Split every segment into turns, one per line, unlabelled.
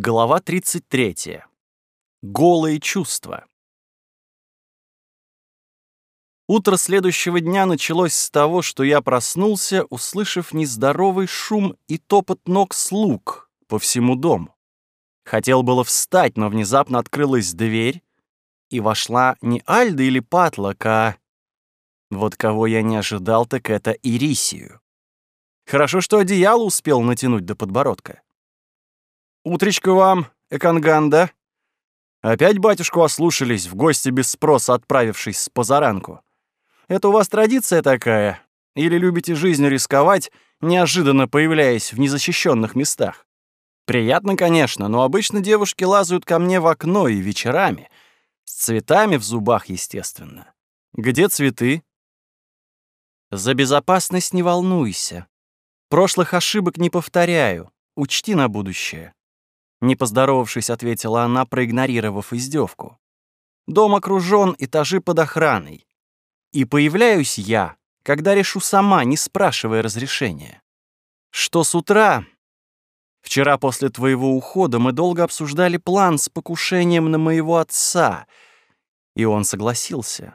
Глава 33. Голые чувства. Утро следующего дня началось с того, что я проснулся, услышав нездоровый шум и топот ног слуг по всему дому. Хотел было встать, но внезапно открылась дверь, и вошла не Альда или Патлок, а... Вот кого я не ожидал, так это Ирисию. Хорошо, что одеяло успел натянуть до подбородка. «Утречко вам, Эканганда!» Опять батюшку ослушались, в гости без спроса отправившись с позаранку. Это у вас традиция такая? Или любите жизнью рисковать, неожиданно появляясь в незащищенных местах? Приятно, конечно, но обычно девушки лазают ко мне в окно и вечерами. С цветами в зубах, естественно. Где цветы? За безопасность не волнуйся. Прошлых ошибок не повторяю. Учти на будущее. Не поздоровавшись, ответила она, проигнорировав издевку. Дом окружен, этажи под охраной. И появляюсь я, когда решу сама, не спрашивая разрешения. Что с утра? Вчера после твоего ухода мы долго обсуждали план с покушением на моего отца, и он согласился.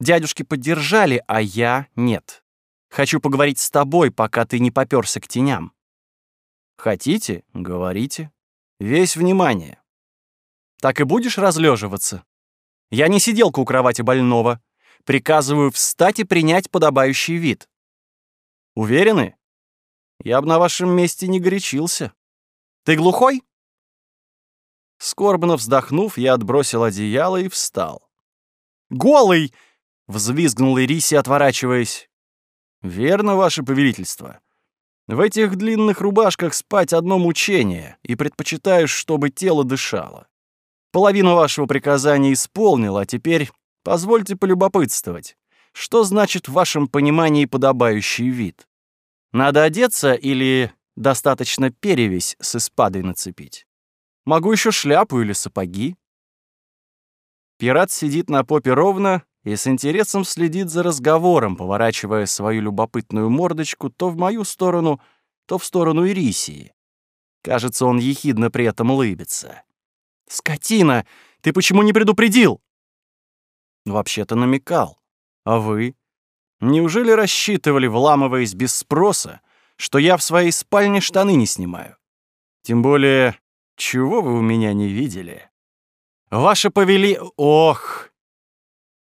Дядюшки поддержали, а я — нет. Хочу поговорить с тобой, пока ты не попёрся к теням. Хотите — говорите. Весь внимание. Так и будешь разлеживаться? Я не сиделка у кровати больного. Приказываю встать и принять подобающий вид. Уверены? Я бы на вашем месте не горячился. Ты глухой? Скорбно вздохнув, я отбросил одеяло и встал. «Голый!» — взвизгнул Ириси, отворачиваясь. «Верно, ваше повелительство. В этих длинных рубашках спать одно мучение, и предпочитаешь, чтобы тело дышало. Половину вашего приказания исполнил, а теперь позвольте полюбопытствовать. Что значит в вашем понимании подобающий вид? Надо одеться или достаточно перевесь с испадой нацепить? Могу еще шляпу или сапоги? Пират сидит на попе ровно, и с интересом следит за разговором, поворачивая свою любопытную мордочку то в мою сторону, то в сторону Ирисии. Кажется, он ехидно при этом улыбится. «Скотина! Ты почему не предупредил?» «Вообще-то намекал. А вы? Неужели рассчитывали, вламываясь без спроса, что я в своей спальне штаны не снимаю? Тем более, чего вы у меня не видели?» «Ваше повели... Ох!»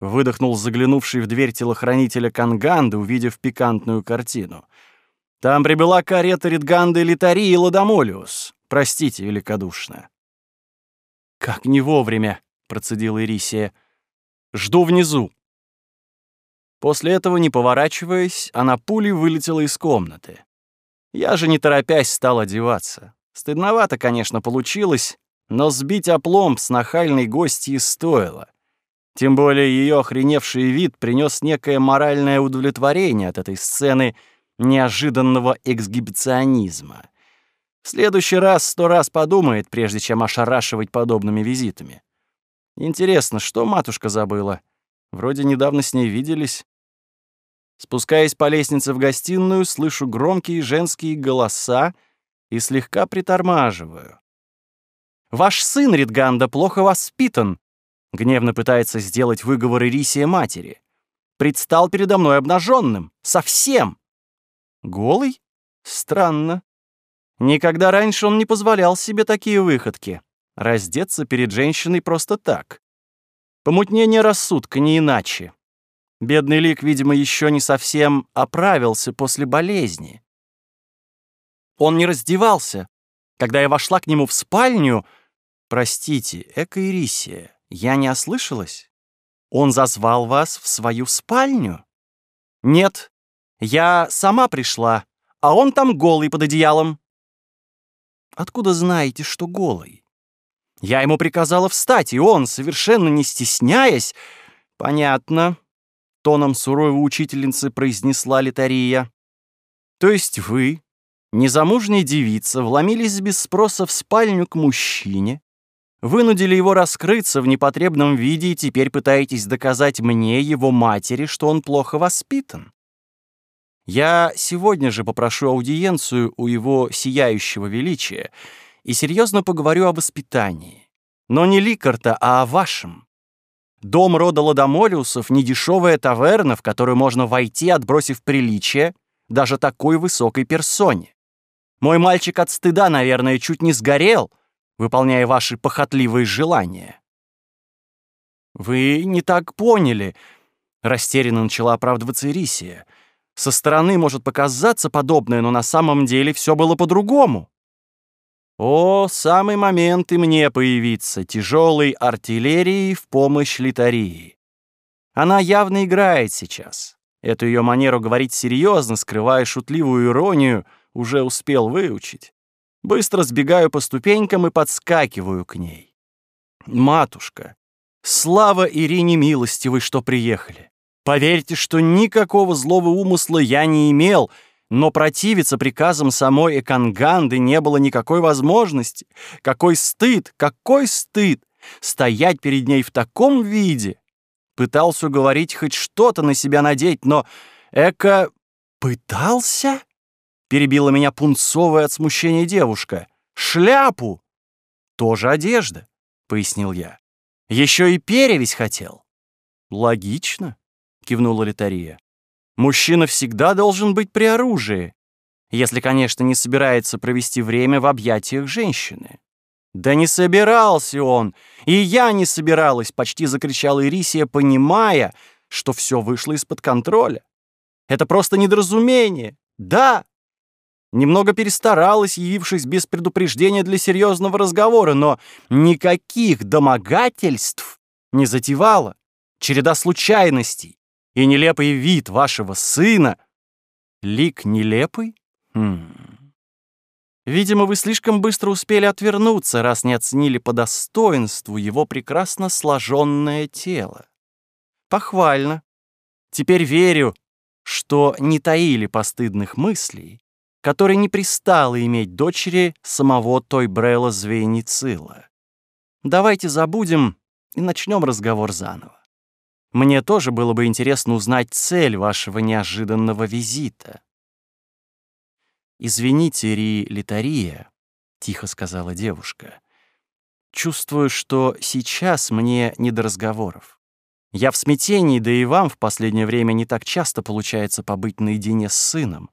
Выдохнул заглянувший в дверь телохранителя Канганды, увидев пикантную картину. «Там прибыла карета Ридганды Литари и Ладомолиус. Простите великодушно». «Как не вовремя», — процедила Ирисия. «Жду внизу». После этого, не поворачиваясь, она пулей вылетела из комнаты. Я же, не торопясь, стал одеваться. Стыдновато, конечно, получилось, но сбить опломб с нахальной гостьей стоило. Тем более ее охреневший вид принес некое моральное удовлетворение от этой сцены неожиданного эксгибиционизма. В следующий раз сто раз подумает, прежде чем ошарашивать подобными визитами. Интересно, что матушка забыла? Вроде недавно с ней виделись. Спускаясь по лестнице в гостиную, слышу громкие женские голоса и слегка притормаживаю. «Ваш сын, Ридганда, плохо воспитан», Гневно пытается сделать выговор Ирисия матери. Предстал передо мной обнаженным. Совсем. Голый? Странно. Никогда раньше он не позволял себе такие выходки. Раздеться перед женщиной просто так. Помутнение рассудка не иначе. Бедный Лик, видимо, еще не совсем оправился после болезни. Он не раздевался. Когда я вошла к нему в спальню... Простите, Эко-Ирисия, я не ослышалась? Он зазвал вас в свою спальню? Нет, я сама пришла, а он там голый под одеялом. Откуда знаете, что голый? Я ему приказала встать, и он, совершенно не стесняясь... Понятно, тоном суровой учительницы произнесла Литария. То есть вы, незамужняя девица, вломились без спроса в спальню к мужчине, Вынудили его раскрыться в непотребном виде и теперь пытаетесь доказать мне, его матери, что он плохо воспитан. Я сегодня же попрошу аудиенцию у его сияющего величия и серьезно поговорю о воспитании. Но не Ликарта, а о вашем. Дом рода Ладомолиусов — недешевая таверна, в которую можно войти, отбросив приличие, даже такой высокой персоне. Мой мальчик от стыда, наверное, чуть не сгорел, выполняя ваши похотливые желания. «Вы не так поняли», — растерянно начала оправдываться Ирисия. «Со стороны может показаться подобное, но на самом деле все было по-другому». О, самый момент и мне появиться тяжелой артиллерией в помощь литарии. Она явно играет сейчас. Эту ее манеру говорить серьезно, скрывая шутливую иронию, уже успел выучить. Быстро сбегаю по ступенькам и подскакиваю к ней. «Матушка, слава Ирине милостивой, что приехали. Поверьте, что никакого злого умысла я не имел, но противиться приказам самой Эканганды не было никакой возможности. Какой стыд, какой стыд! Стоять перед ней в таком виде! Пытался уговорить хоть что-то на себя надеть, но Эка... Пытался? Перебила меня пунцовая от смущения девушка. Шляпу! Тоже одежда, пояснил я. Еще и перевесь хотел. Логично, кивнула Литария. Мужчина всегда должен быть при оружии, если, конечно, не собирается провести время в объятиях женщины. «Да не собирался он! И я не собиралась!» — почти закричала Ирисия, понимая, что все вышло из-под контроля. «Это просто недоразумение! Да!» Немного перестаралась, явившись без предупреждения для серьезного разговора, но никаких домогательств не затевала. Череда случайностей и нелепый вид вашего сына. Лик нелепый? Хм. Видимо, вы слишком быстро успели отвернуться, раз не оценили по достоинству его прекрасно сложенное тело. Похвально. Теперь верю, что не таили постыдных мыслей, которые не пристало иметь дочери самого той Брелла Звейницила. Давайте забудем и начнем разговор заново. Мне тоже было бы интересно узнать цель вашего неожиданного визита. «Извините, Ри Литария», — тихо сказала девушка. «Чувствую, что сейчас мне не до разговоров. Я в смятении, да и вам в последнее время не так часто получается побыть наедине с сыном.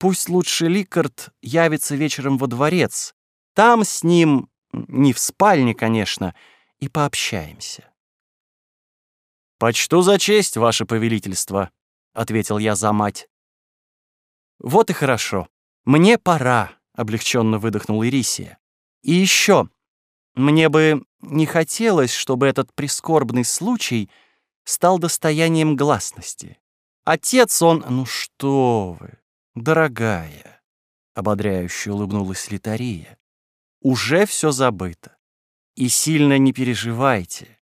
Пусть лучше Ликард явится вечером во дворец. Там с ним, не в спальне, конечно, и пообщаемся». «Почту за честь, ваше повелительство», — ответил я за мать. «Вот и хорошо. Мне пора», — облегченно выдохнул Ирисия. «И еще, мне бы не хотелось, чтобы этот прискорбный случай стал достоянием гласности. Отец он... Ну что вы, дорогая!» — ободряюще улыбнулась Литария. «Уже все забыто. И сильно не переживайте.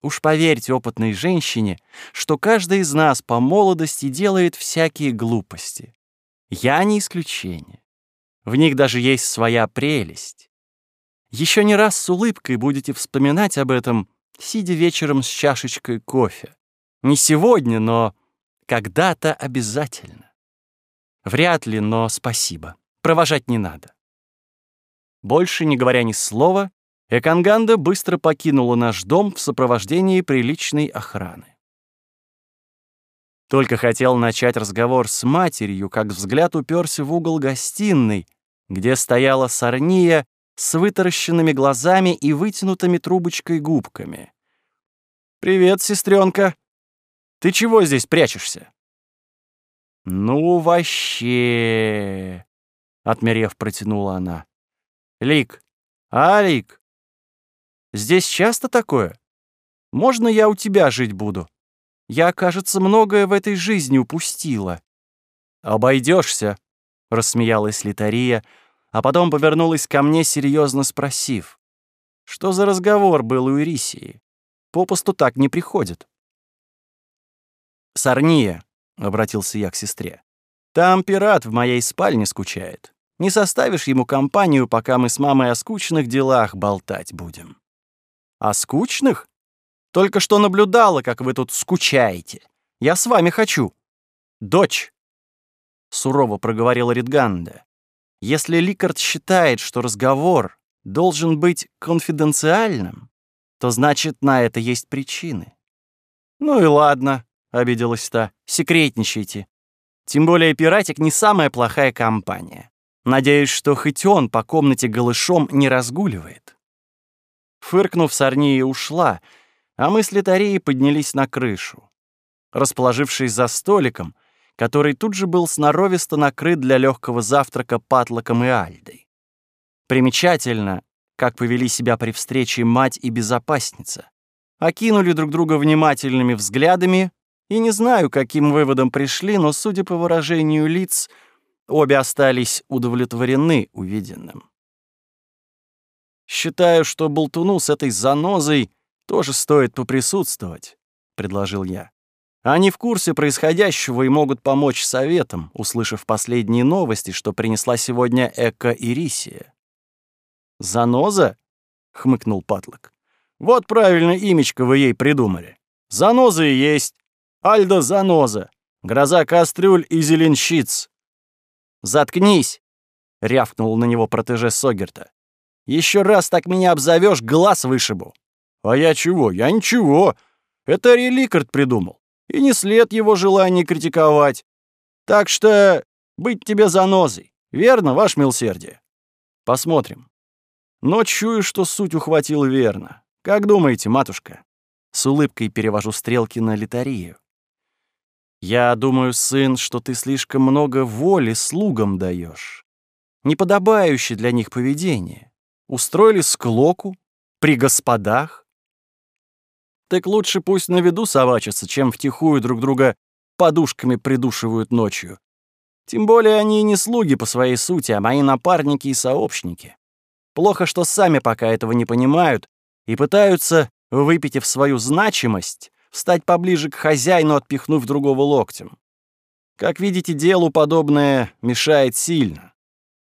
Уж поверьте опытной женщине, что каждый из нас по молодости делает всякие глупости. Я не исключение. В них даже есть своя прелесть. Еще не раз с улыбкой будете вспоминать об этом, сидя вечером с чашечкой кофе. Не сегодня, но когда-то обязательно. Вряд ли, но спасибо. Провожать не надо. Больше не говоря ни слова, Эканганда быстро покинула наш дом в сопровождении приличной охраны. Только хотел начать разговор с матерью, как взгляд уперся в угол гостиной, где стояла Сорния с вытаращенными глазами и вытянутыми трубочкой губками. «Привет, сестренка. Ты чего здесь прячешься?» «Ну, вообще...» — отмерев, протянула она. «Лик, а, Лик, здесь часто такое? Можно я у тебя жить буду?» Я, кажется, многое в этой жизни упустила». Обойдешься, рассмеялась Литария, а потом повернулась ко мне, серьезно спросив. «Что за разговор был у Ирисии? Попусту так не приходит». «Сорния», — обратился я к сестре, — «там пират в моей спальне скучает. Не составишь ему компанию, пока мы с мамой о скучных делах болтать будем». «О скучных?» Только что наблюдала, как вы тут скучаете. Я с вами хочу. Дочь, — сурово проговорила Ридганда. Если Ликард считает, что разговор должен быть конфиденциальным, то значит, на это есть причины. «Ну и ладно», — обиделась та, — «секретничайте. Тем более пиратик не самая плохая компания. Надеюсь, что хоть он по комнате голышом не разгуливает». Фыркнув, Сарния ушла, а мы с Литареей поднялись на крышу. Расположившись за столиком, который тут же был сноровисто накрыт для легкого завтрака патлоком и альдой. Примечательно, как повели себя при встрече мать и безопасница. Окинули друг друга внимательными взглядами, и не знаю, каким выводом пришли, но, судя по выражению лиц, обе остались удовлетворены увиденным. «Считаю, что болтуну с этой занозой тоже стоит поприсутствовать», — предложил я. Они в курсе происходящего и могут помочь советам, услышав последние новости, что принесла сегодня Эка Ирисия. «Заноза?» — хмыкнул Патлок. «Вот правильно имечко вы ей придумали. Заноза и есть. Альдо Заноза. Гроза кастрюль и зеленщиц». «Заткнись!» — рявкнул на него протеже Согерта. Еще раз так меня обзовешь, глаз вышибу». «А я чего? Я ничего. Это Реликард придумал и не след его желания критиковать. Так что быть тебе занозой, верно, ваш милсердие? Посмотрим. Но чую, что суть ухватил верно. Как думаете, матушка? С улыбкой перевожу стрелки на литарию. Я думаю, сын, что ты слишком много воли слугам даешь. Неподобающее для них поведение. Устроили склоку при господах, так лучше пусть на виду собачатся, чем втихую друг друга подушками придушивают ночью. Тем более они не слуги по своей сути, а мои напарники и сообщники. Плохо, что сами пока этого не понимают и пытаются, выпитив свою значимость, встать поближе к хозяину, отпихнув другого локтем. Как видите, делу подобное мешает сильно.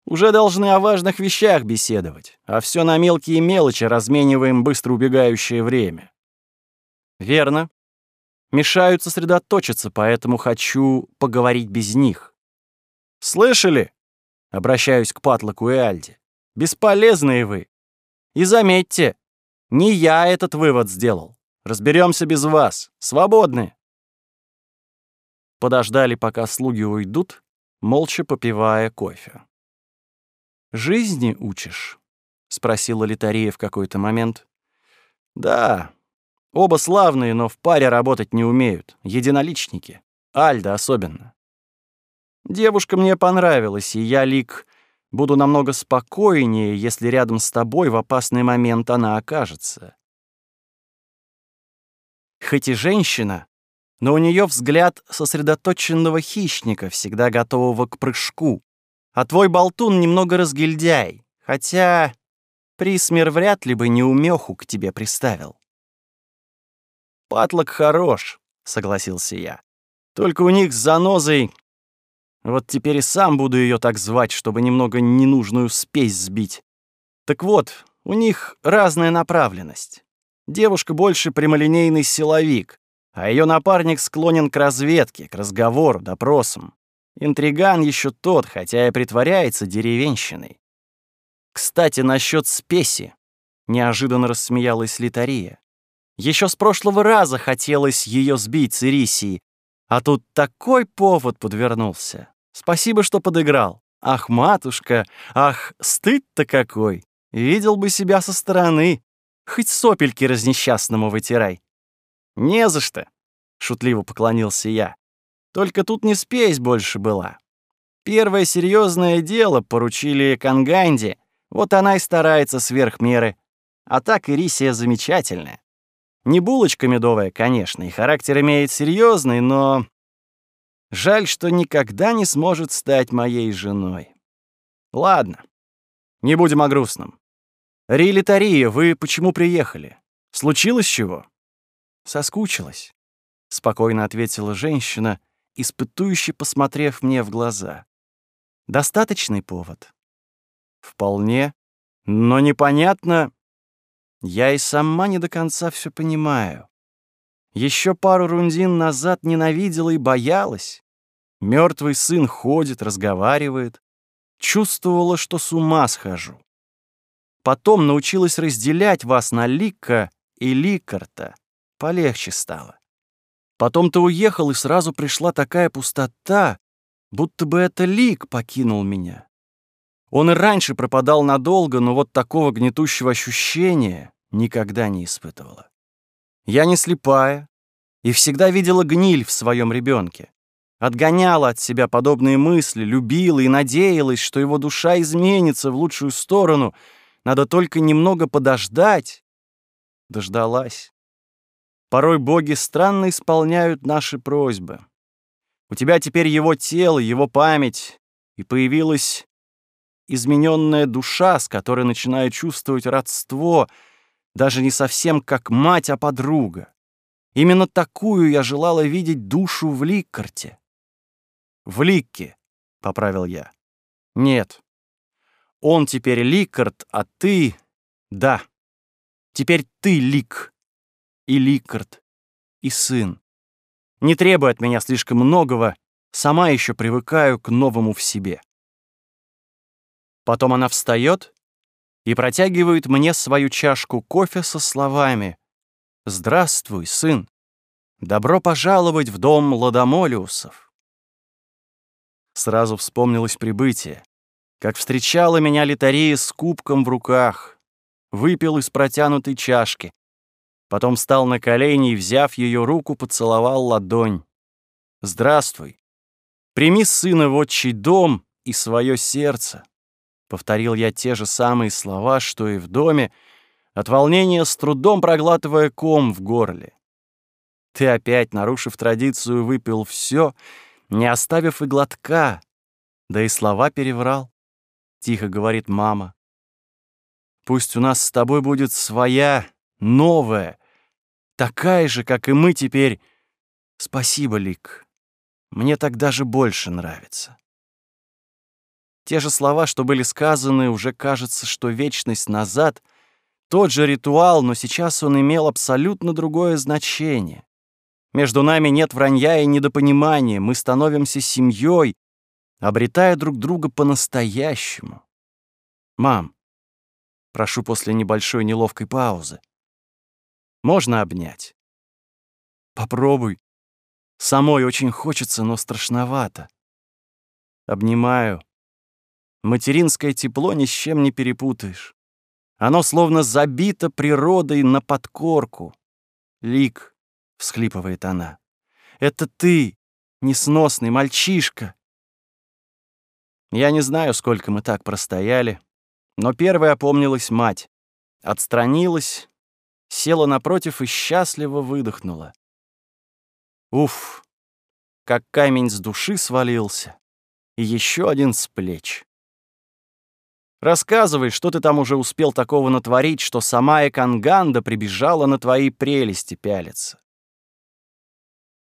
Уже должны о важных вещах беседовать, а все на мелкие мелочи размениваем быстро убегающее время. Верно. Мешают сосредоточиться, поэтому хочу поговорить без них. Слышали? Обращаюсь к Патлоку и Альде. Бесполезные вы. И заметьте, не я этот вывод сделал. Разберемся без вас. Свободны. Подождали, пока слуги уйдут, молча попивая кофе. «Жизни учишь?» — спросила Литария в какой-то момент. «Да, Оба славные, но в паре работать не умеют. Единоличники. Альда особенно. Девушка мне понравилась, и я, Лик, буду намного спокойнее, если рядом с тобой в опасный момент она окажется. Хоть и женщина, но у нее взгляд сосредоточенного хищника, всегда готового к прыжку. А твой болтун немного разгильдяй, хотя Присмер вряд ли бы неумеху к тебе приставил. «Патлок хорош», — согласился я. «Только у них с занозой... Вот теперь и сам буду ее так звать, чтобы немного ненужную спесь сбить. Так вот, у них разная направленность. Девушка больше прямолинейный силовик, а ее напарник склонен к разведке, к разговору, допросам. Интриган еще тот, хотя и притворяется деревенщиной. Кстати, насчет спеси. Неожиданно рассмеялась Литария. Еще с прошлого раза хотелось ее сбить с Ирисии, а тут такой повод подвернулся. Спасибо, что подыграл. Ах, матушка, ах, стыд-то какой! Видел бы себя со стороны. Хоть сопельки разнесчастному вытирай. Не за что, шутливо поклонился я. Только тут не спесь больше была. Первое серьезное дело поручили Канганде, вот она и старается сверх меры. А так Ирисия замечательная. Не булочка медовая, конечно, и характер имеет серьезный, но... Жаль, что никогда не сможет стать моей женой. Ладно, не будем о грустном. Рилитария, вы почему приехали? Случилось чего? Соскучилась, — спокойно ответила женщина, испытующе посмотрев мне в глаза. Достаточный повод? Вполне. Но непонятно, я и сама не до конца все понимаю. Еще пару рундин назад ненавидела и боялась. Мертвый сын ходит, разговаривает. чувствовала, что с ума схожу. Потом научилась разделять вас на Ликка и Ликарта. Полегче стало. Потом ты уехал, и сразу пришла такая пустота, будто бы это Лик покинул меня. Он и раньше пропадал надолго, но вот такого гнетущего ощущения никогда не испытывала. Я не слепая и всегда видела гниль в своем ребенке. Отгоняла от себя подобные мысли, любила и надеялась, что его душа изменится в лучшую сторону. Надо только немного подождать. Дождалась. Порой боги странно исполняют наши просьбы. У тебя теперь его тело, его память, и появилась измененная душа, с которой начинаю чувствовать родство, даже не совсем как мать, а подруга. Именно такую я желала видеть душу в Ликкарте. «В Ликке», — поправил я. «Нет. Он теперь Ликкарт, а ты... Да. Теперь ты Лик. И Ликкарт. И сын. Не требуй от меня слишком многого, сама еще привыкаю к новому в себе». Потом она встает и протягивает мне свою чашку кофе со словами «Здравствуй, сын! Добро пожаловать в дом Ладомолиусов!» Сразу вспомнилось прибытие, как встречала меня Литария с кубком в руках, выпил из протянутой чашки, потом встал на колени и, взяв ее руку, поцеловал ладонь. «Здравствуй! Прими сына в отчий дом и свое сердце!» Повторил я те же самые слова, что и в доме, от волнения с трудом проглатывая ком в горле. Ты опять, нарушив традицию, выпил все, не оставив и глотка, да и слова переврал. Тихо говорит мама. Пусть у нас с тобой будет своя, новая, такая же, как и мы теперь. Спасибо, Лик. Мне так даже больше нравится. Те же слова, что были сказаны, уже кажется, что вечность назад. Тот же ритуал, но сейчас он имел абсолютно другое значение. Между нами нет вранья и недопонимания, мы становимся семьей, обретая друг друга по-настоящему. Мам, прошу после небольшой неловкой паузы. Можно обнять? Попробуй. Самой очень хочется, но страшновато. Обнимаю. Материнское тепло ни с чем не перепутаешь. Оно словно забито природой на подкорку. Лик, — всхлипывает она, — это ты, несносный мальчишка. Я не знаю, сколько мы так простояли, но первой опомнилась мать. Отстранилась, села напротив и счастливо выдохнула. Уф, как камень с души свалился, и еще один с плеч. Рассказывай, что ты там уже успел такого натворить, что сама Эканганда прибежала на твои прелести пялиться.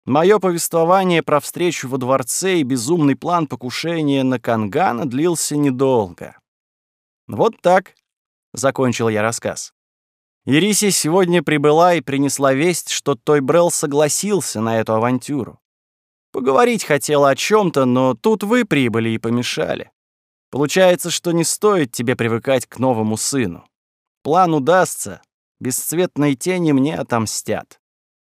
Мое повествование про встречу во дворце и безумный план покушения на Кангана длился недолго. Вот так, — закончил я рассказ. Ириси сегодня прибыла и принесла весть, что Тойбрел согласился на эту авантюру. Поговорить хотела о чем то но тут вы прибыли и помешали. Получается, что не стоит тебе привыкать к новому сыну. План удастся, бесцветные тени мне отомстят.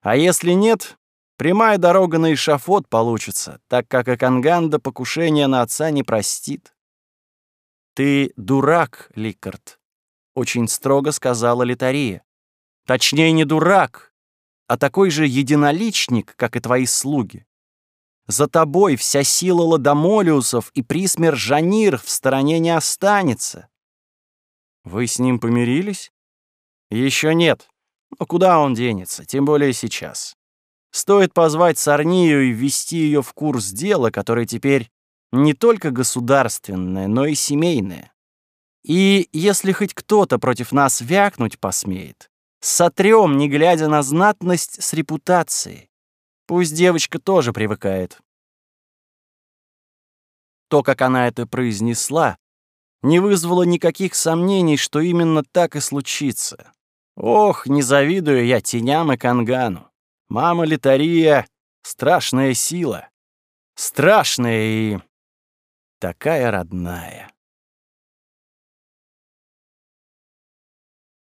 А если нет, прямая дорога на эшафот получится, так как Аканганда покушение на отца не простит. «Ты дурак, Ликард», — очень строго сказала Литария. «Точнее, не дурак, а такой же единоличник, как и твои слуги. За тобой вся сила ладомолиусов и присмер Жанир в стороне не останется. Вы с ним помирились? Еще нет. Но куда он денется, тем более сейчас. Стоит позвать Сарнию и ввести ее в курс дела, которое теперь не только государственное, но и семейное. И если хоть кто-то против нас вякнуть посмеет, сотрем, не глядя на знатность с репутацией. Пусть девочка тоже привыкает. То, как она это произнесла, не вызвало никаких сомнений, что именно так и случится. Ох, не завидую я теням и кангану. Мама Литария — страшная сила. Страшная и такая родная.